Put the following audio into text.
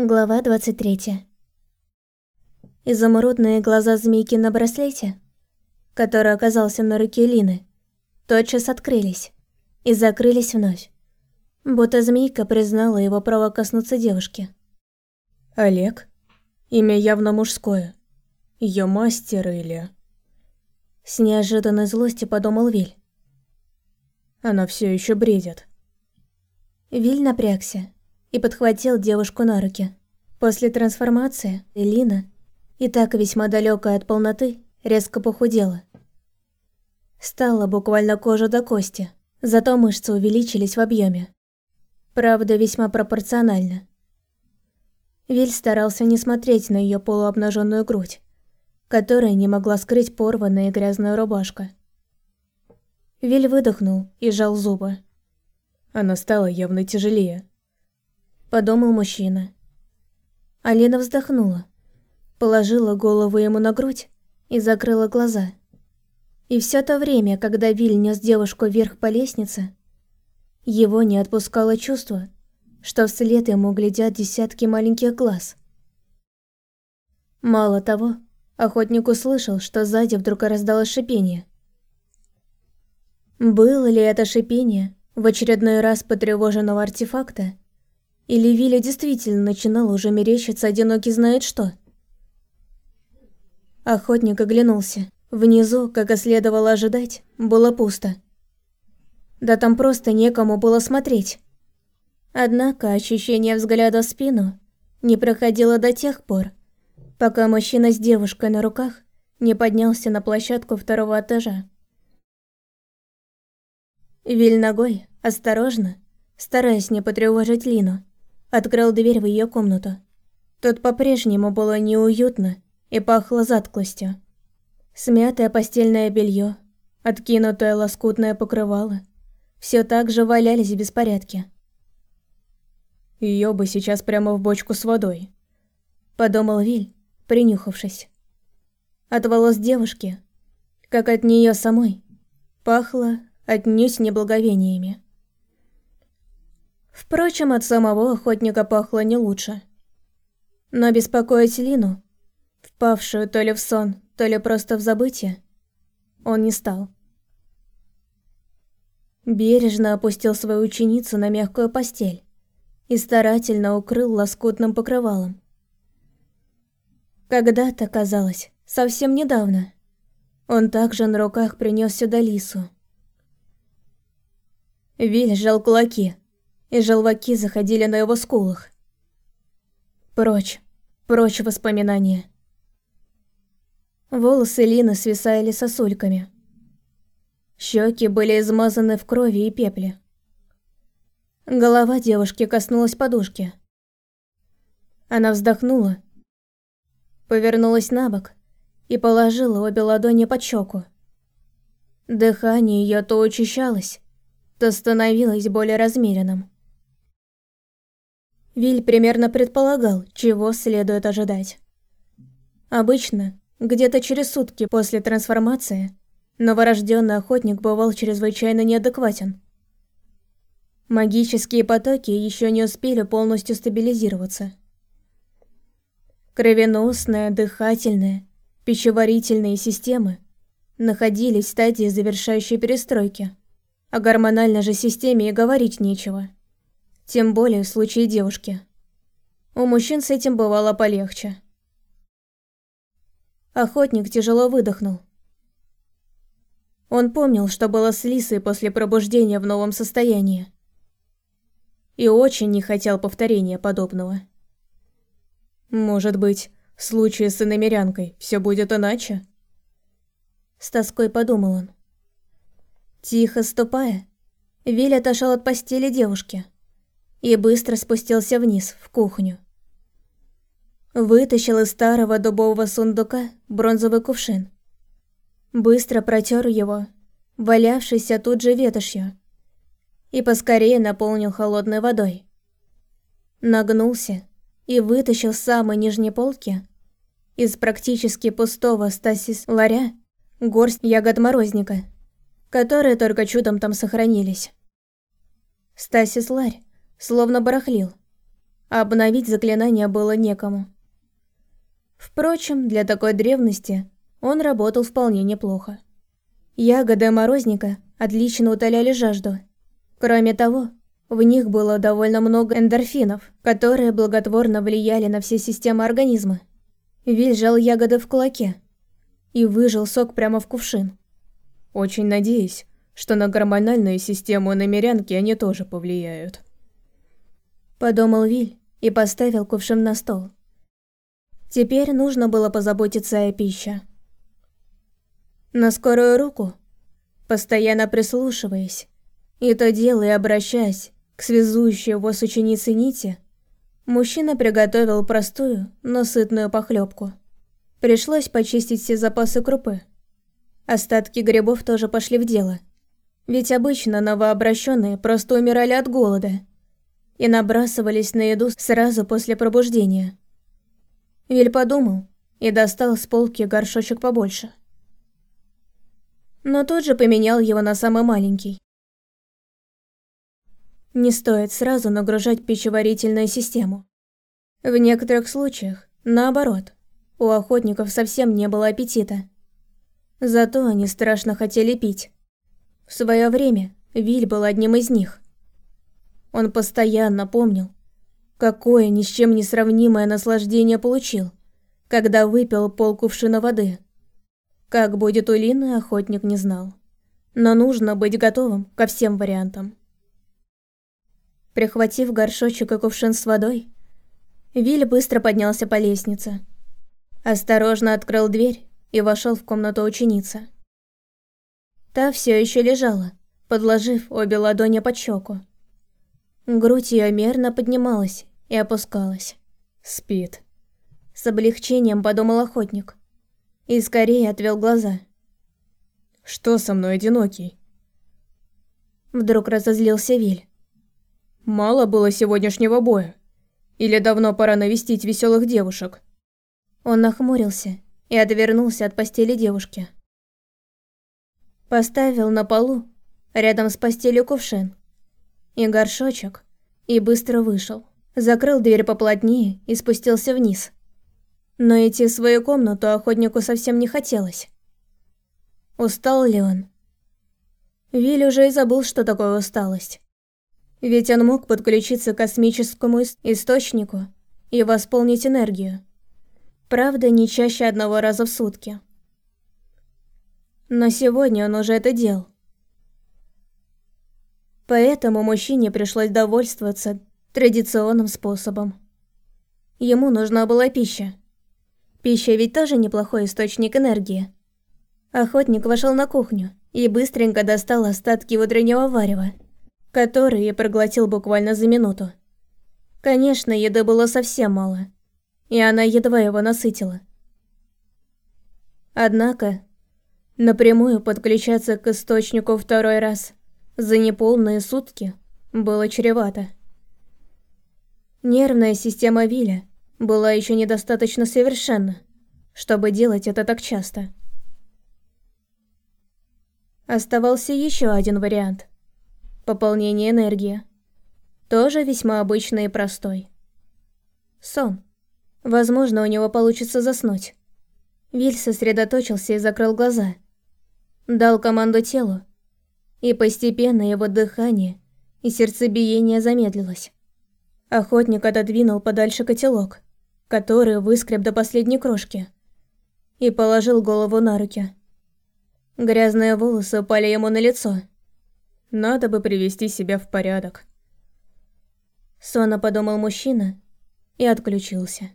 Глава 23. Изумрудные глаза змейки на браслете, который оказался на руке Лины, тотчас открылись и закрылись вновь, будто змейка признала его право коснуться девушки. Олег? Имя явно мужское. Ее мастер или... С неожиданной злостью подумал Виль. Она все еще бредит. Виль напрягся и подхватил девушку на руки. После трансформации Элина, и так весьма далекая от полноты, резко похудела. Стала буквально кожа до кости, зато мышцы увеличились в объеме. Правда, весьма пропорционально. Виль старался не смотреть на ее полуобнаженную грудь, которая не могла скрыть порванная и грязная рубашка. Виль выдохнул и сжал зубы. Она стала явно тяжелее подумал мужчина. Алина вздохнула, положила голову ему на грудь и закрыла глаза. И все то время, когда Виль нес девушку вверх по лестнице, его не отпускало чувство, что вслед ему глядят десятки маленьких глаз. Мало того, охотник услышал, что сзади вдруг раздалось шипение. Было ли это шипение в очередной раз потревоженного артефакта, или Виля действительно начинал уже мерещиться одинокий знает что? Охотник оглянулся. Внизу, как и следовало ожидать, было пусто. Да там просто некому было смотреть. Однако ощущение взгляда в спину не проходило до тех пор, пока мужчина с девушкой на руках не поднялся на площадку второго этажа. Виль ногой, осторожно, стараясь не потревожить Лину, открыл дверь в ее комнату. Тут по-прежнему было неуютно и пахло затклостью. Смятое постельное белье, откинутое лоскутное покрывало, все так же валялись в беспорядке. Ее бы сейчас прямо в бочку с водой, подумал Виль, принюхавшись. От волос девушки, как от нее самой, пахло отнюдь неблаговениями. Впрочем, от самого охотника пахло не лучше. Но беспокоить Лину, впавшую то ли в сон, то ли просто в забытие, он не стал. Бережно опустил свою ученицу на мягкую постель и старательно укрыл лоскутным покрывалом. Когда-то, казалось, совсем недавно, он также на руках принес сюда лису. Виль сжал кулаки, и желваки заходили на его скулах. Прочь, прочь воспоминания. Волосы Лины свисали сосульками. Щеки были измазаны в крови и пепле. Голова девушки коснулась подушки. Она вздохнула, повернулась на бок и положила обе ладони под щеку. Дыхание ее то учащалось, то становилось более размеренным. Виль примерно предполагал, чего следует ожидать. Обычно, где-то через сутки после трансформации, новорожденный охотник бывал чрезвычайно неадекватен. Магические потоки еще не успели полностью стабилизироваться. Кровеносная, дыхательная, пищеварительные системы находились в стадии завершающей перестройки. О гормональной же системе и говорить нечего. Тем более в случае девушки. У мужчин с этим бывало полегче. Охотник тяжело выдохнул. Он помнил, что было с Лисой после пробуждения в новом состоянии. И очень не хотел повторения подобного. Может быть, в случае с иномерянкой все будет иначе? С тоской подумал он. Тихо ступая, Виль отошел от постели девушки и быстро спустился вниз, в кухню. Вытащил из старого дубового сундука бронзовый кувшин. Быстро протер его, валявшийся тут же ветошью, и поскорее наполнил холодной водой. Нагнулся и вытащил с самой нижней полки из практически пустого стасис ларя горсть ягод морозника, которые только чудом там сохранились. Стасис ларь словно барахлил. обновить заклинание было некому. Впрочем, для такой древности он работал вполне неплохо. Ягоды морозника отлично утоляли жажду. Кроме того, в них было довольно много эндорфинов, которые благотворно влияли на все системы организма. Виль сжал ягоды в кулаке и выжил сок прямо в кувшин. Очень надеюсь, что на гормональную систему намерянки они тоже повлияют. Подумал Виль и поставил кувшин на стол. Теперь нужно было позаботиться о пище. На скорую руку, постоянно прислушиваясь, и то делая обращаясь к связующей его с ученицей нити, мужчина приготовил простую, но сытную похлебку. Пришлось почистить все запасы крупы. Остатки грибов тоже пошли в дело. Ведь обычно новообращенные просто умирали от голода и набрасывались на еду сразу после пробуждения. Виль подумал и достал с полки горшочек побольше. Но тут же поменял его на самый маленький. Не стоит сразу нагружать пищеварительную систему. В некоторых случаях, наоборот, у охотников совсем не было аппетита. Зато они страшно хотели пить. В свое время Виль был одним из них. Он постоянно помнил, какое ни с чем не сравнимое наслаждение получил, когда выпил полкувшина воды. Как будет у Лины, охотник не знал. Но нужно быть готовым ко всем вариантам. Прихватив горшочек и кувшин с водой, Виль быстро поднялся по лестнице. Осторожно открыл дверь и вошел в комнату ученицы. Та все еще лежала, подложив обе ладони под щеку. Грудь ее мерно поднималась и опускалась. Спит. С облегчением подумал охотник. И скорее отвел глаза. Что со мной одинокий? Вдруг разозлился Виль. Мало было сегодняшнего боя? Или давно пора навестить веселых девушек? Он нахмурился и отвернулся от постели девушки. Поставил на полу, рядом с постелью кувшин и горшочек, и быстро вышел. Закрыл дверь поплотнее и спустился вниз. Но идти в свою комнату охотнику совсем не хотелось. Устал ли он? Вилли уже и забыл, что такое усталость. Ведь он мог подключиться к космическому источнику и восполнить энергию. Правда, не чаще одного раза в сутки. Но сегодня он уже это делал. Поэтому мужчине пришлось довольствоваться традиционным способом. Ему нужна была пища. Пища ведь тоже неплохой источник энергии. Охотник вошел на кухню и быстренько достал остатки утреннего варева который я проглотил буквально за минуту. Конечно, еды было совсем мало, и она едва его насытила. Однако, напрямую подключаться к источнику второй раз за неполные сутки было чревато. Нервная система Виля была еще недостаточно совершенна, чтобы делать это так часто. Оставался еще один вариант – Пополнение энергии. Тоже весьма обычный и простой. Сон. Возможно, у него получится заснуть. Виль сосредоточился и закрыл глаза. Дал команду телу. И постепенно его дыхание и сердцебиение замедлилось. Охотник отодвинул подальше котелок, который выскреб до последней крошки, и положил голову на руки. Грязные волосы упали ему на лицо. Надо бы привести себя в порядок. Сонно подумал мужчина и отключился.